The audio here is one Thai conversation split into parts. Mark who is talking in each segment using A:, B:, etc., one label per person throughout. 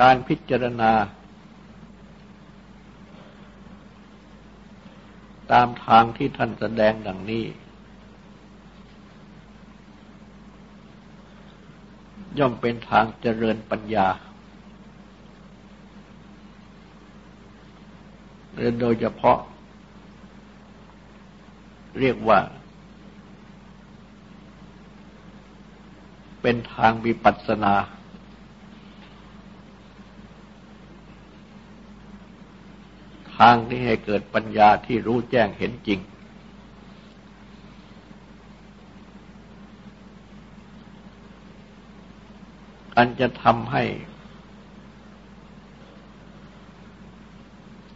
A: การพิจารณา ตามทางที่ท่านแสดงดังนี้ ย่อมเป็นทางเจริญปัญญาโดยเฉพาะ เรียกว่า เป็นทางวิปัสสนา ทางที่ให้เกิดปัญญาที่รู้แจ้งเห็นจริง อันจะทำให้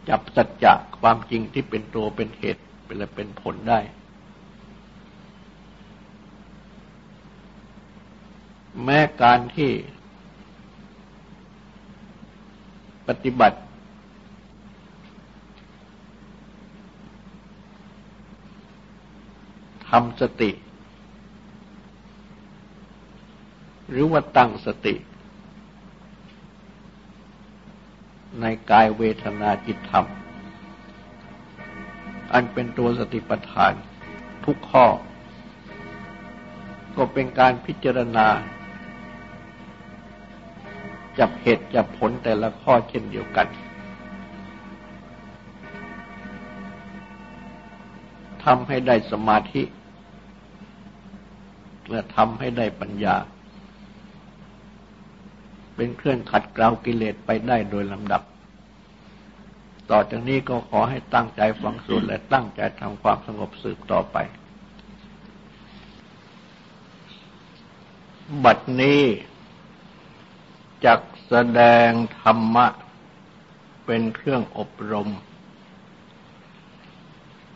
A: จับสัจจะความจริงที่เป็นตัวเป็นเหตุเป็นและเป็นผลได้ แม้การที่ปฏิบัติ ทำสติ หรือว่าตั้งสติ ในกายเวทนาจิตธรรม อันเป็นตัวสติปัฏฐานทุกข้อ ก็เป็นการพิจารณา จับเหตุจับผลแต่ละข้อเช่นเดียวกัน ทำให้ได้สมาธิ และทำให้ได้ปัญญา เป็นเครื่องขัดเกลากิเลสไปได้โดยลำดับ ต่อจากนี้ก็ขอให้ตั้งใจฟังสูตรและตั้งใจทำความสงบสืบต่อไป บัดนี้จักแสดงธรรมะเป็นเครื่องอบรม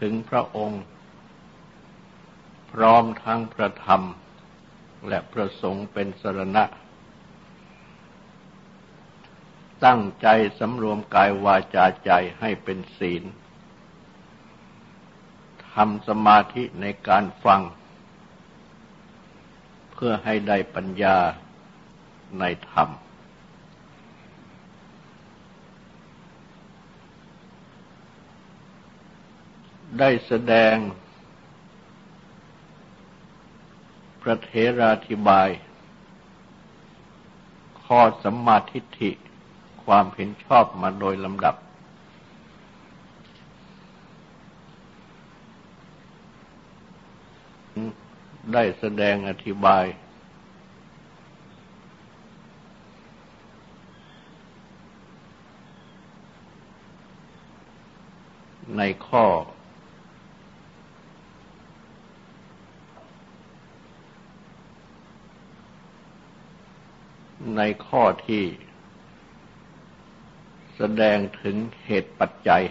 A: ถึงพระองค์ พร้อมทั้งพระธรรม และพระสงฆ์เป็นสรณะ ตั้งใจสำรวมกายวาจาใจให้เป็นศีลทำสมาธิในการฟัง เพื่อให้ได้ปัญญาในธรรม ได้แสดง พระเทราธิบาย ข้อสัมมาทิฏฐิความเห็นชอบมาโดยลำดับ ได้แสดงอธิบาย ในข้อ ในข้อที่ แสดงถึงเหตุปัจจัย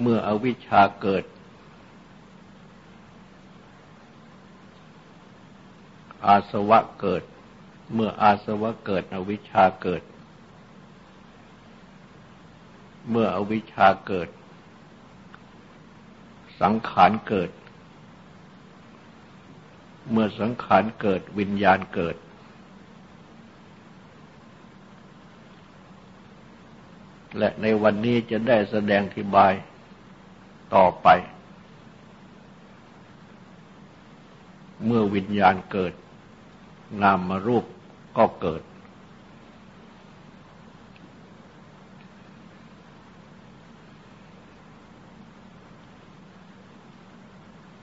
A: เมื่ออวิชชาเกิด อาสวะเกิด เมื่ออาสวะเกิด อวิชชาเกิด เมื่ออวิชชาเกิด สังขารเกิด เมื่อสังขารเกิดวิญญาณเกิด และในวันนี้จะได้แสดงทิบายต่อไป เมื่อวิญญาณเกิด นามมารูปก็เกิด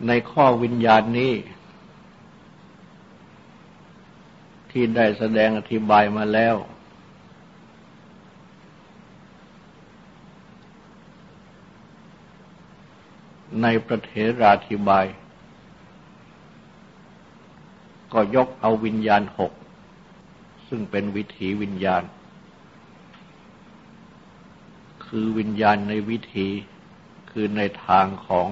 A: ในข้อวิญญาณนี้ ที่ได้แสดงอธิบายมาแล้ว ในประเทราธิบาย ก็ยกเอาวิญญาณหก ซึ่งเป็นวิถีวิญญาณ คือวิญญาณในวิถีคือในทางของ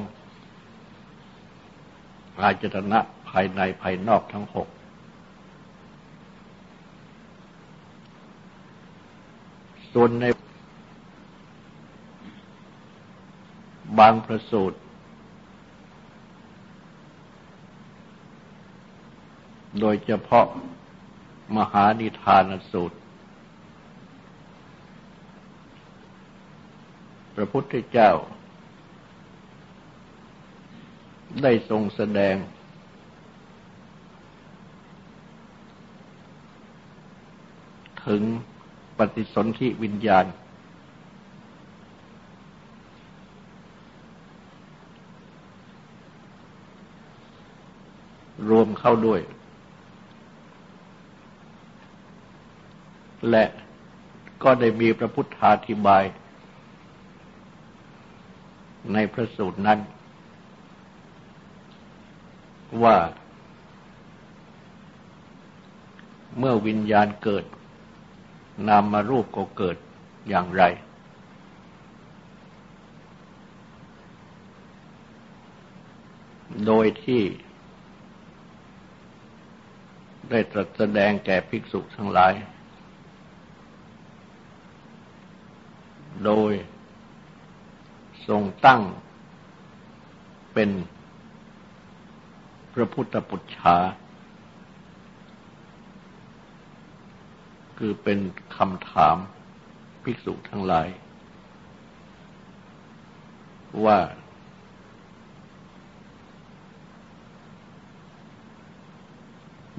A: อาจตนะภายในภายนอกทั้งหก ส่วนในบางประสูตร โดยเฉพาะมหานิทานสูตร พระพุทธเจ้า ได้ทรงแสดง ถึงปฏิสนธิวิญญาณ รวมเข้าด้วย และก็ได้มีพระพุทธาธิบาย ในพระสูตรนั้น ว่า เมื่อวิญญาณเกิด นามารูปก็เกิดอย่างไร โดยที่ ได้ตรัสแสดงแก่ภิกษุทั้งหลาย โดยทรงตั้งเป็น พระพุทธปุจฉาคือเป็นคำถามภิกษุทั้งหลาย ว่า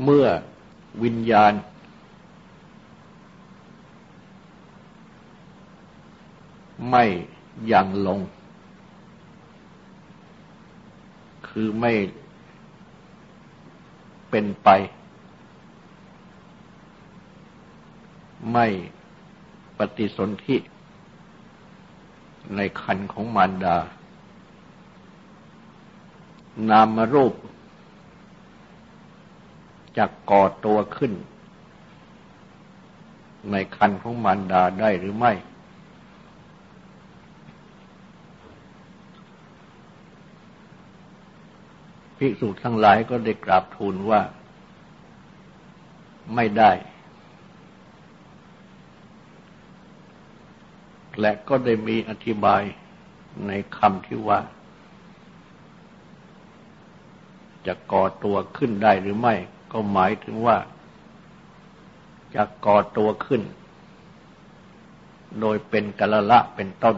A: เมื่อวิญญาณ ไม่ยังลง คือไม่ เป็นไป ไม่ปฏิสนธิในคันของมารดา นามรูปจะก่อตัวขึ้น ในคันของมารดาได้หรือไม่ ภิกษุทั้งหลายก็ได้กราบทูลว่าไม่ได้ และก็ได้มีอธิบายในคำที่ว่า จะก่อตัวขึ้นได้หรือไม่ ก็หมายถึงว่า จะก่อตัวขึ้น โดยเป็นกละละเป็นต้น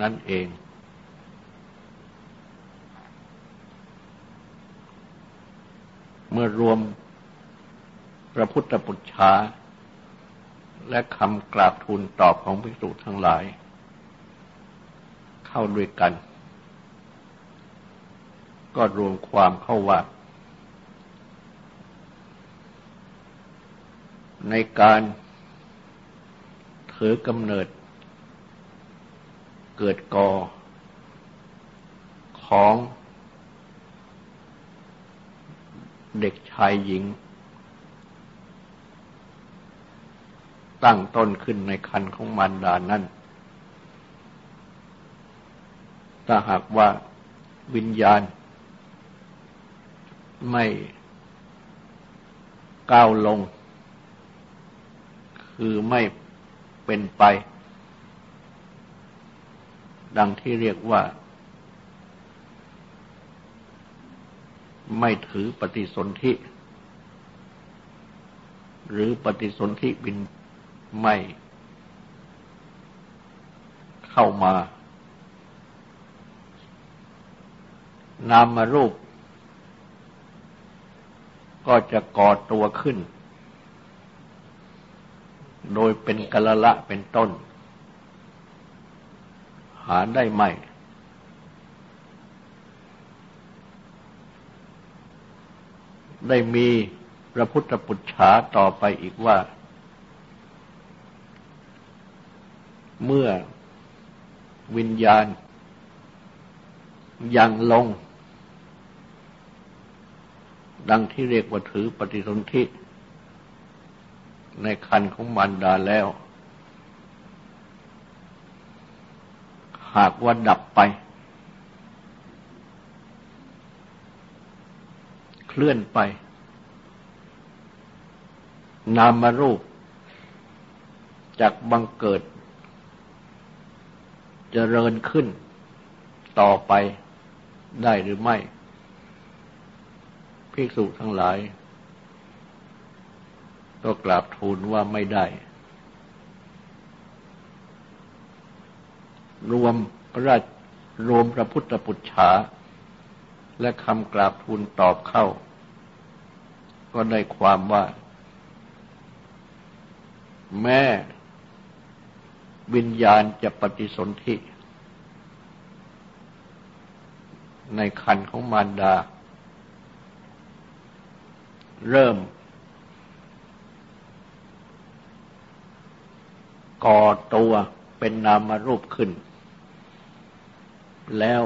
A: นั่นเอง เมื่อรวมพระพุทธปุจฉาและคำกราบทูลตอบของภิกษุทั้งหลาย เข้าด้วยกัน ก็รวมความเข้าว่า ในการถือกำเนิด เกิดก่อของ เด็กชายหญิง ตั้งต้นขึ้นในคันของมารดานั้นถ้าหากว่าวิญญาณ ไม่ก้าวลง คือไม่เป็นไป ดังที่เรียกว่า ไม่ถือปฏิสนธิหรือปฏิสนธิบินไม่เข้ามา นามมารูป ก็จะก่อตัวขึ้น โดยเป็นกละละเป็นต้น หาได้ไหม ได้มีพระพุทธปุจฉาต่อไปอีกว่า เมื่อวิญญาณยังลง ดังที่เรียกว่าถือปฏิสนธิในคันของมารดาแล้ว หากว่าดับไป เคลื่อนไป นามรูปจากบังเกิดจเจริญขึ้นต่อไปได้หรือไม่ ภิกษุทั้งหลาย ก็กราบทูลว่าไม่ได้ รวมพระราชรวมพระพุทธปุจฉา และคำกราบทูลตอบเข้า ก็ได้ความว่า แม่วิญญาณจะปฏิสนธิในคันของมารดา เริ่ม ก่อตัวเป็นนามรูปขึ้น แล้ว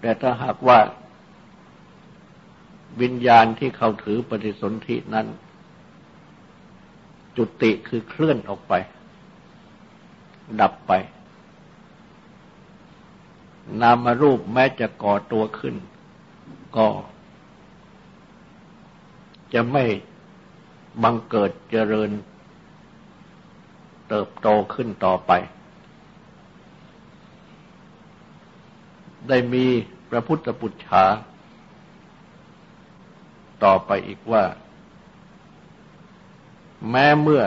A: แต่ถ้าหากว่าวิญญาณที่เขาถือปฏิสนธินั้น จุติคือเคลื่อนออกไป ดับไป นามรูปแม้จะก่อตัวขึ้น ก็ จะไม่บังเกิดเจริญ เติบโตขึ้นต่อไป ได้มีพระพุทธปุจฉาต่อไปอีกว่า แม้เมื่อ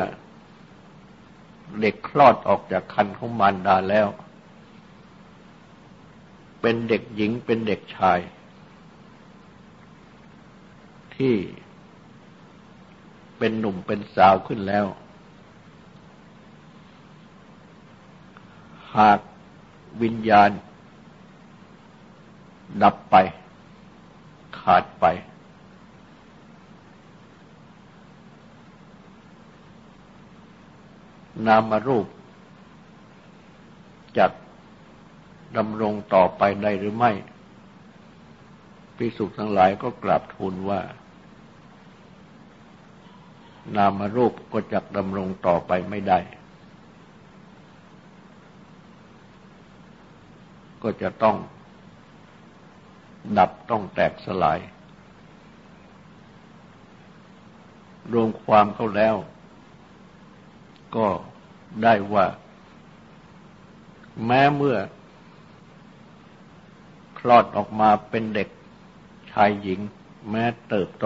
A: เด็กคลอดออกจากคันของมารดาแล้ว เป็นเด็กหญิงเป็นเด็กชาย ที่เป็นหนุ่มเป็นสาวขึ้นแล้ว หากวิญญาณ ดับไป ขาดไป นามรูปจัดดำรงต่อไปได้หรือไม่พิสุทั้งหลายก็กราบทูลว่า นามรูปก็จักดำรงต่อไปไม่ได้ ก็จะต้อง ดับต้องแตกสลาย รวมความเข้าแล้ว ก็ได้ว่า แม้เมื่อ คลอดออกมาเป็นเด็กชายหญิง แม้เติบโต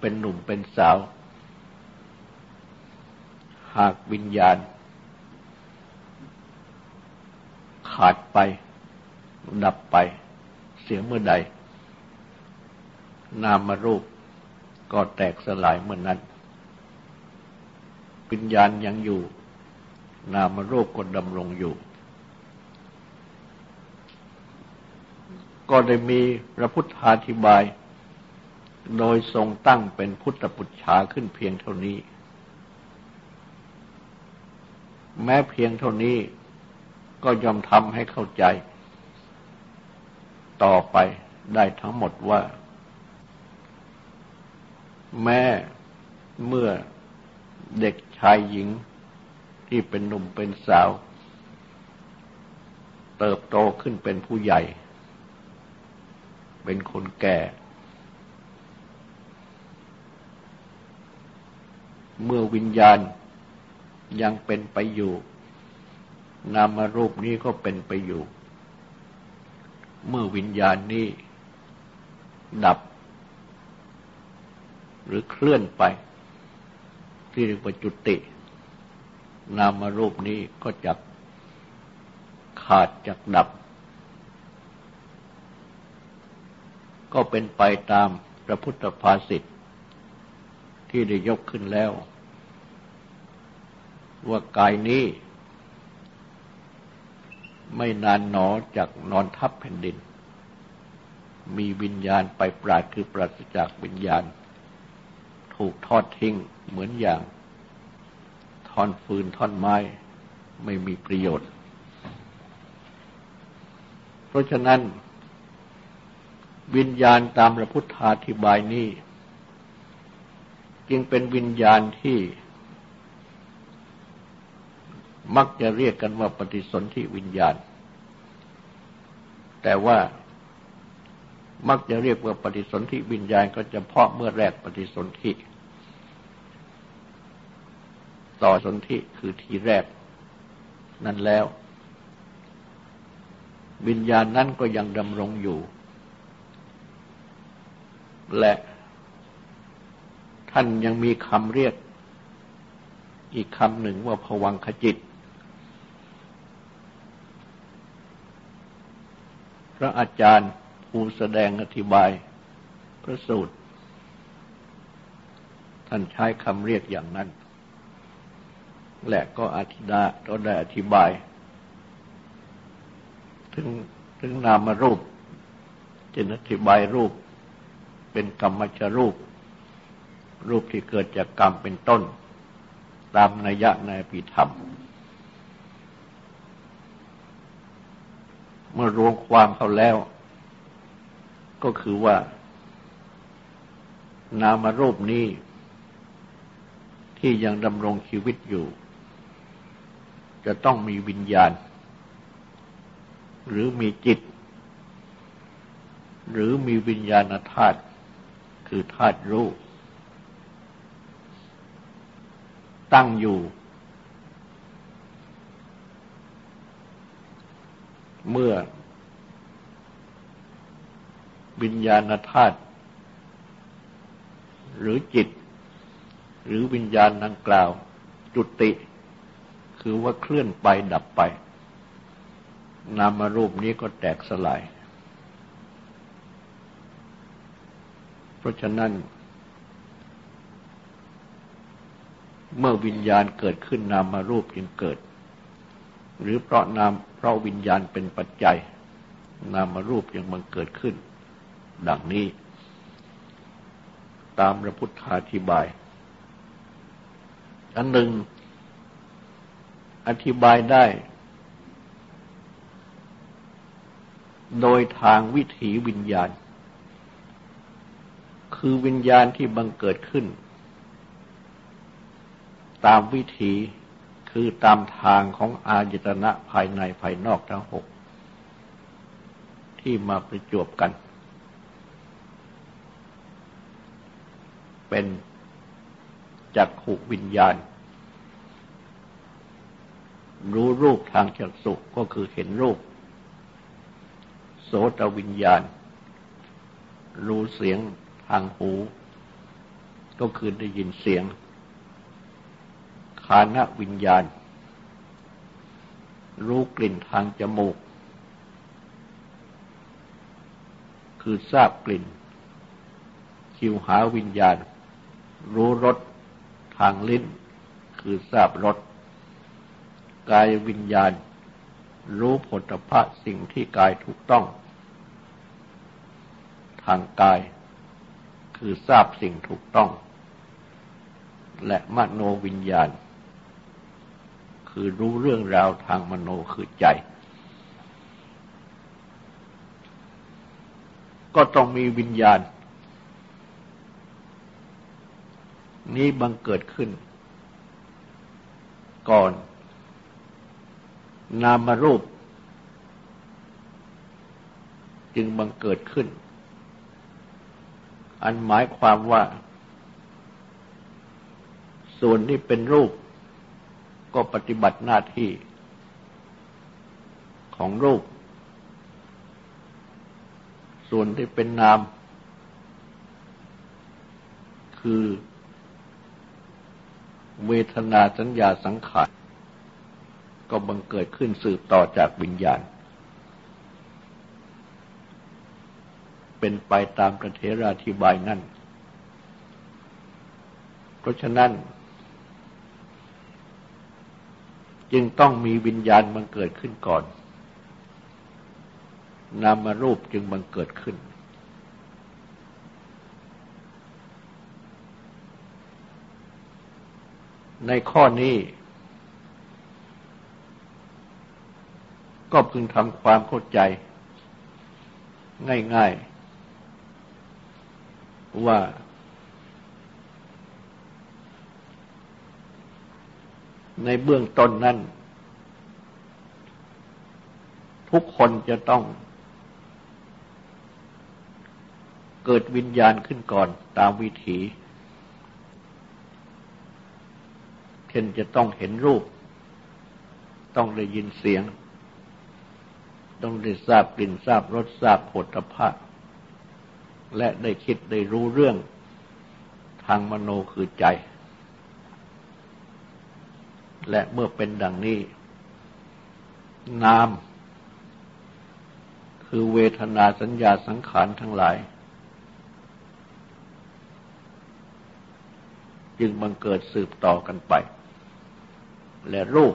A: เป็นหนุ่มเป็นสาว หากวิญญาณ ขาดไป ดับไปเสียเมื่อใด นามรูปก็แตกสลายเมื่อนนั้นปิญญาณยังอยู่ นามรูปก็ดำรงอยู่ ก็ได้มีพระพุทธาธิบาย โดยทรงตั้งเป็นพุทธปุจฉาขึ้นเพียงเท่านี้ แม้เพียงเท่านี้ก็ยอมทำให้เข้าใจ ต่อไปได้ทั้งหมดว่า แม่เมื่อเด็กชายหญิงที่เป็นหนุ่มเป็นสาว เติบโตขึ้นเป็นผู้ใหญ่ เป็นคนแก่ เมื่อวิญญาณยังเป็นไปอยู่ นามรูปนี้ก็เป็นไปอยู่ เมื่อวิญญาณนี้ดับ หรือเคลื่อนไป ที่เรียกว่าจุติ นามรูปนี้ก็จะขาดจากดับ ก็เป็นไปตามพระพุทธภาษิตที่ได้ยกขึ้นแล้ว ว่ากายนี้ ไม่นานหนอจากนอนทับแผ่นดิน มีวิญญาณไปปราดคือปราศจากวิญญาณ ถูกทอดทิ้งเหมือนอย่างท่อนฟืนท่อนไม้ไม่มีประโยชน์ เพราะฉะนั้น วิญญาณตามพระพุทธาธิบายนี้ จึงเป็นวิญญาณที่ มักจะเรียกกันว่าปฏิสนธิวิญญาณ แต่ว่า มักจะเรียกว่าปฏิสนธิวิญญาณก็จะเพาะเมื่อแรกปฏิสนธิต่อสนธิคือทีแรก นั่นแล้ว วิญญาณนั้นก็ยังดำรงอยู่ และท่านยังมีคำเรียก อีกคำหนึ่งว่าผวังขจิต พระอาจารย์ ผู้แสดงอธิบายพระสูตร ท่านใช้คำเรียกอย่างนั้น และก็อธิดาก็ได้อธิบาย ถึงถึงนามรูปจะอธิบายรูป เป็นกรรมชรูป รูปที่เกิดจากกรรมเป็นต้น ตามนัยยะในปิธรรมเมื่อรวมความเขาแล้ว ก็คือว่า นามรูปนี้ ที่ยังดำรงชีวิตอยู่ จะต้องมีวิญญาณ หรือมีจิต หรือมีวิญญาณธาตุคือธาตุรู้ตั้งอยู่ เมื่อ วิญญาณธาตุหรือจิต หรือวิญญาณดังกล่าว จุติ คือว่าเคลื่อนไปดับไป นามรูปนี้ก็แตกสลาย เพราะฉะนั้น เมื่อวิญญาณเกิดขึ้นนามารูปจึงเกิด หรือเพราะนามเพราะวิญญาณเป็นปัจจัย นามารูปยังมันเกิดขึ้น ดังนี้ ตามพระพุทธาธิบาย อันหนึ่ง อธิบายได้ โดยทางวิถีวิญญาณ คือวิญญาณที่บังเกิดขึ้น ตามวิถีคือตามทางของอายตนะภายในภายนอกทั้งหกที่มาประจวบกัน เป็นจักขุวิญญาณ รู้รูปทางจักสุก็คือเห็นรูป โสตวิญญาณ รู้เสียงทางหู ก็คือได้ยินเสียง คานวิญญาณ รู้กลิ่นทางจมูก คือทราบกลิ่นคิวหาวิญญาณ รู้รสทางลิ้น คือทราบรสกายวิญญาณ รู้ผลพะสิ่งที่กายถูกต้อง ทางกาย คือทราบสิ่งถูกต้อง และมโนวิญญาณ คือรู้เรื่องราวทางมโนคือใจ ก็ต้องมีวิญญาณ นี้บังเกิดขึ้น ก่อน นามรูป จึงบังเกิดขึ้น อันหมายความว่า ส่วนที่เป็นรูป ก็ปฏิบัติหน้าที่ ของรูป ส่วนที่เป็นนาม คือ เวทนาสัญญาสังขาร ก็บังเกิดขึ้นสืบต่อจากวิญญาณ เป็นไปตามประเทราธิบายนั่น เพราะฉะนั้น จึงต้องมีวิญญาณบังเกิดขึ้นก่อน นามารูปจึงบังเกิดขึ้น ในข้อนี้ ก็พึงทำความเข้าใจ ง่ายๆ ว่า ในเบื้องต้นนั้น ทุกคนจะต้องเกิดวิญญาณขึ้นก่อนตามวิถีเช่นจะต้องเห็นรูป ต้องได้ยินเสียง ต้องได้ทราบกลิ่นทราบรสทราบผลภะและได้คิดได้รู้เรื่องทางมโนคือใจ และเมื่อเป็นดังนี้ นาม คือเวทนาสัญญาสังขารทั้งหลาย จึงบังเกิดสืบต่อกันไป และรูป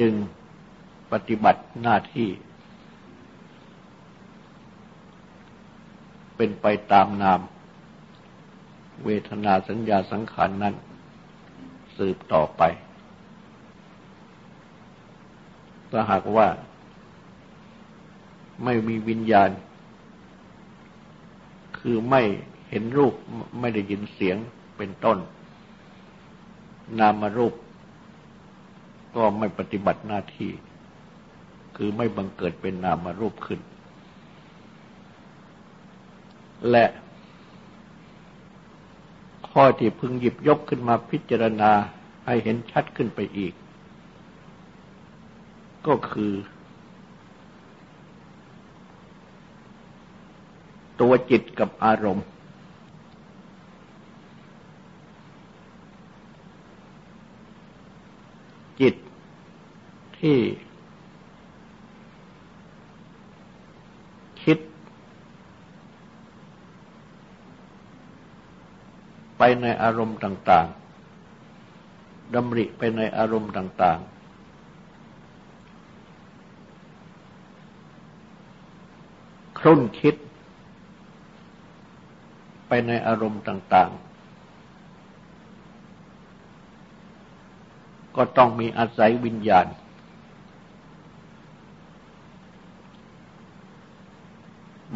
A: จึงปฏิบัติหน้าที่ เป็นไปตามนาม เวทนาสัญญาสังขารนนั้น สืบต่อไปถ้าหากว่าไม่มีวิญญาณ คือไม่เห็นรูปไม่ได้ยินเสียงเป็นต้น นามารูป ก็ไม่ปฏิบัติหน้าที่ คือไม่บังเกิดเป็นนามารูปขึ้น และข้อที่พึงหยิบยกขึ้นมาพิจารณาให้เห็นชัดขึ้นไปอีก ก็คือ ตัวจิตกับอารมณ์ จิตที่คิด ไปในอารมณ์ต่าง ๆดำริไปในอารมณ์ต่าง ๆครุ่นคิด ไปในอารมณ์ต่าง ๆ ก็ต้องมีอาศัยวิญญาณ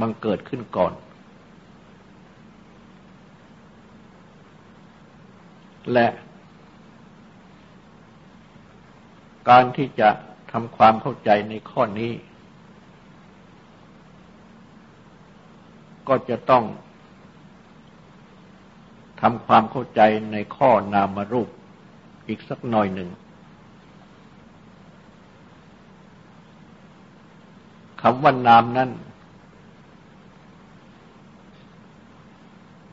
A: บังเกิดขึ้นก่อน และการที่จะทำความเข้าใจในข้อนี้ ก็จะต้องทำความเข้าใจในข้อนามรูป อีกสักหน่อยหนึ่งคำว่านามนั้น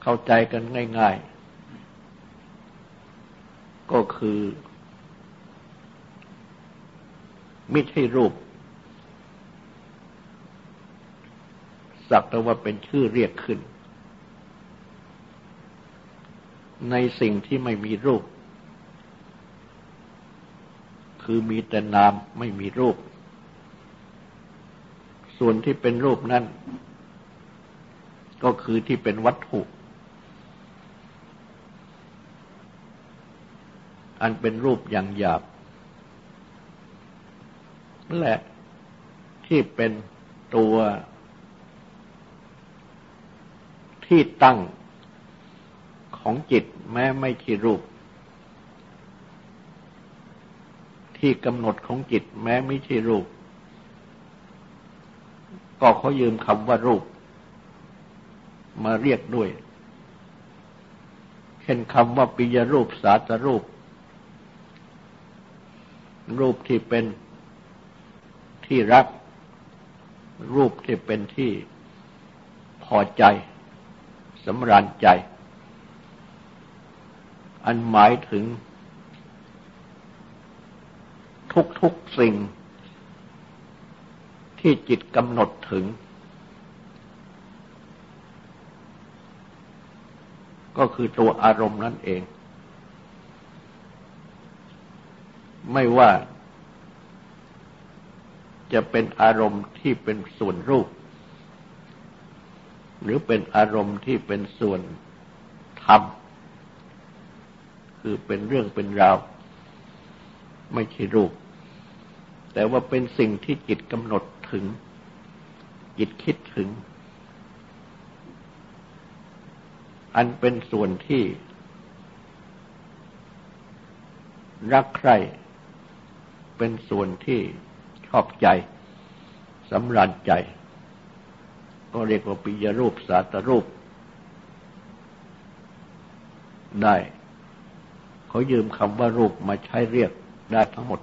A: เข้าใจกันง่าย ๆ ก็คือไม่ใช่รูป สักแต่ว่าเป็นชื่อเรียกขึ้น ในสิ่งที่ไม่มีรูป คือมีแต่นามไม่มีรูป ส่วนที่เป็นรูปนั้น ก็คือที่เป็นวัตถุ อันเป็นรูปอย่างหยาบและที่เป็นตัวที่ตั้งของจิตแม้ไม่ใช่รูป ที่กำหนดของจิตแม้ไม่ใช่รูป ก็เขายืมคำว่ารูป มาเรียกด้วย เช่นคำว่าปิยรูปสาตรูป รูปที่เป็นที่รัก รูปที่เป็นที่พอใจสำราญใจ อันหมายถึง ทุกๆสิ่ง ที่จิตกำหนดถึง ก็คือตัวอารมณ์นั่นเอง ไม่ว่าจะเป็นอารมณ์ที่เป็นส่วนรูป หรือเป็นอารมณ์ที่เป็นส่วนธรรม คือเป็นเรื่องเป็นราว ไม่ใช่รูป แต่ว่าเป็นสิ่งที่จิตกำหนดถึง จิตคิดถึง อันเป็นส่วนที่ รักใคร่เป็นส่วนที่ชอบใจสำราญใจ ก็เรียกว่าปิยรูปสาตรูป ได้ เขายืมคำว่ารูปมาใช้เรียกได้ทั้งหมด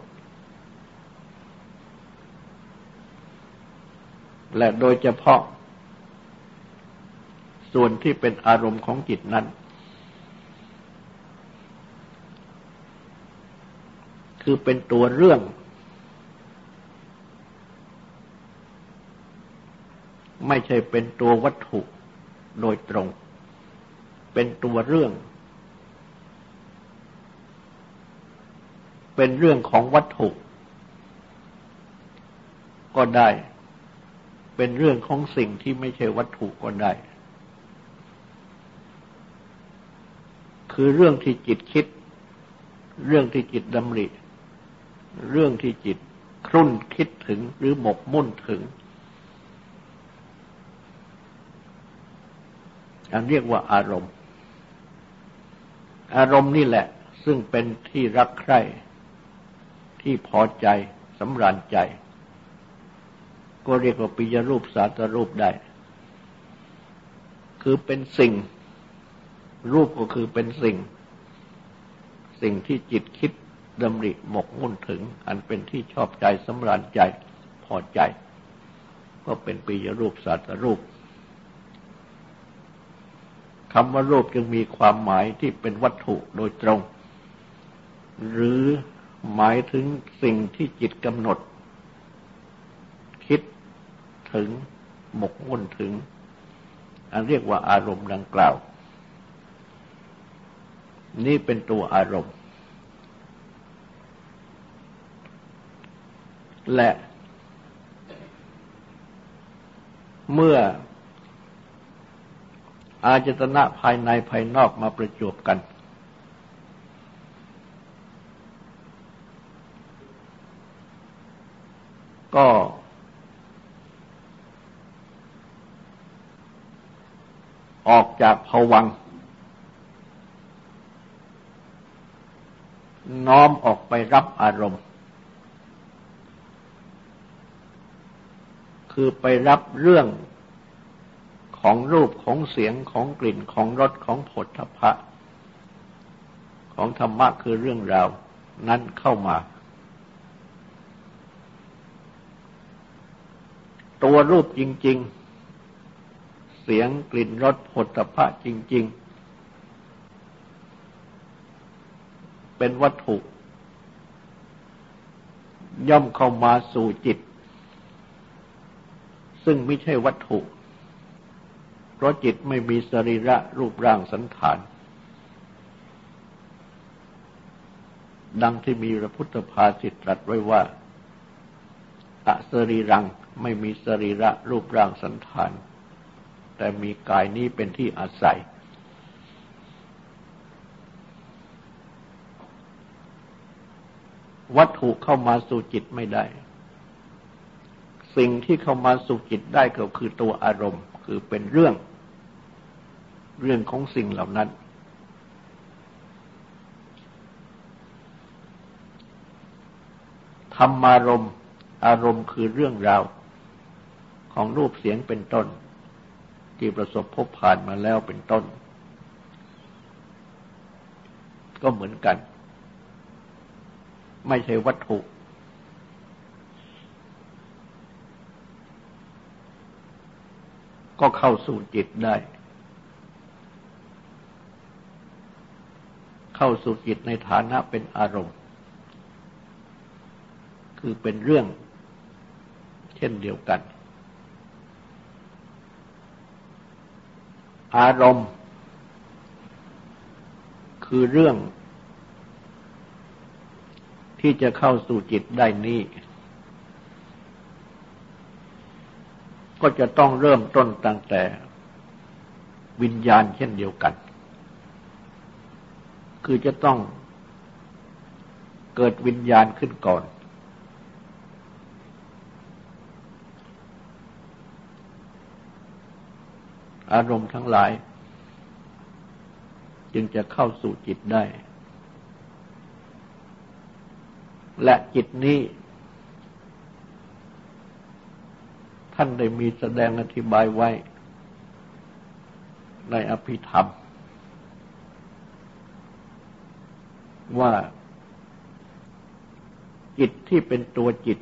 A: และโดยเฉพาะ ส่วนที่เป็นอารมณ์ของจิตนั้น คือเป็นตัวเรื่อง ไม่ใช่เป็นตัววัตถุโดยตรง เป็นตัวเรื่อง เป็นเรื่องของวัตถุก็ได้ เป็นเรื่องของสิ่งที่ไม่ใช่วัตถุก็ได้ คือเรื่องที่จิตคิด เรื่องที่จิตดำริ เรื่องที่จิตครุ่นคิดถึงหรือหมกมุ่นถึง อันเรียกว่าอารมณ์ อารมณ์นี่แหละ ซึ่งเป็นที่รักใคร่ ที่พอใจสำราญใจ ก็เรียกว่าปิยรูปสาตรูปได้ คือเป็นสิ่ง รูปก็คือเป็นสิ่ง สิ่งที่จิตคิดดำริหมกมุ่นถึง อันเป็นที่ชอบใจสำราญใจพอใจ ก็เป็นปิยรูปสาตรูปคำว่ารูปจึงมีความหมายที่เป็นวัตถุโดยตรง หรือหมายถึงสิ่งที่จิตกำหนดคิด ถึง หมกมุ่นถึง อันเรียกว่าอารมณ์ดังกล่าว นี่เป็นตัวอารมณ์ และเมื่ออาจตนะภายในภายนอกมาประจบกัน ก็ ออกจากภวัง น้อมออกไปรับอารมณ์ คือไปรับเรื่องของรูปของเสียงของกลิ่นของรสของผลทพะ ของธรรมะคือเรื่องราว นั้นเข้ามา ตัวรูปจริง ๆ สียงกลิ่นรสผลทพะจริง ๆ เป็นวัตถุ ย่อมเข้ามาสู่จิต ซึ่งไม่ใช่วัตถุ เพราะจิตไม่มีสรีระรูปร่างสันฐาน ดังที่มีพระพุทธภาษิตตรัสไว้ว่าอสรีรังไม่มีสรีระรูปร่างสันฐาน แต่มีกายนี้เป็นที่อาศัย วัตถุเข้ามาสู่จิตไม่ได้ สิ่งที่เข้ามาสู่จิตได้ก็คือตัวอารมณ์ คือเป็นเรื่อง เรื่องของสิ่งเหล่านั้นธรรมารมณ์อารมณ์คือเรื่องราว ของรูปเสียงเป็นต้น ที่ประสบพบผ่านมาแล้วเป็นต้น ก็เหมือนกัน ไม่ใช่วัตถุ ก็เข้าสู่จิตได้ เข้าสู่จิตในฐานะเป็นอารมณ์ คือเป็นเรื่อง เช่นเดียวกัน อารมณ์ คือเรื่อง ที่จะเข้าสู่จิตได้นี้ ก็จะต้องเริ่มต้นตั้งแต่วิญญาณเช่นเดียวกัน คือจะต้องเกิดวิญญาณขึ้นก่อน อารมณ์ทั้งหลาย จึงจะเข้าสู่จิตได้ และจิตนี้ ท่านได้มีแสดงอธิบายไว้ ในอภิธรรม ว่าจิตที่เป็นตัวจิต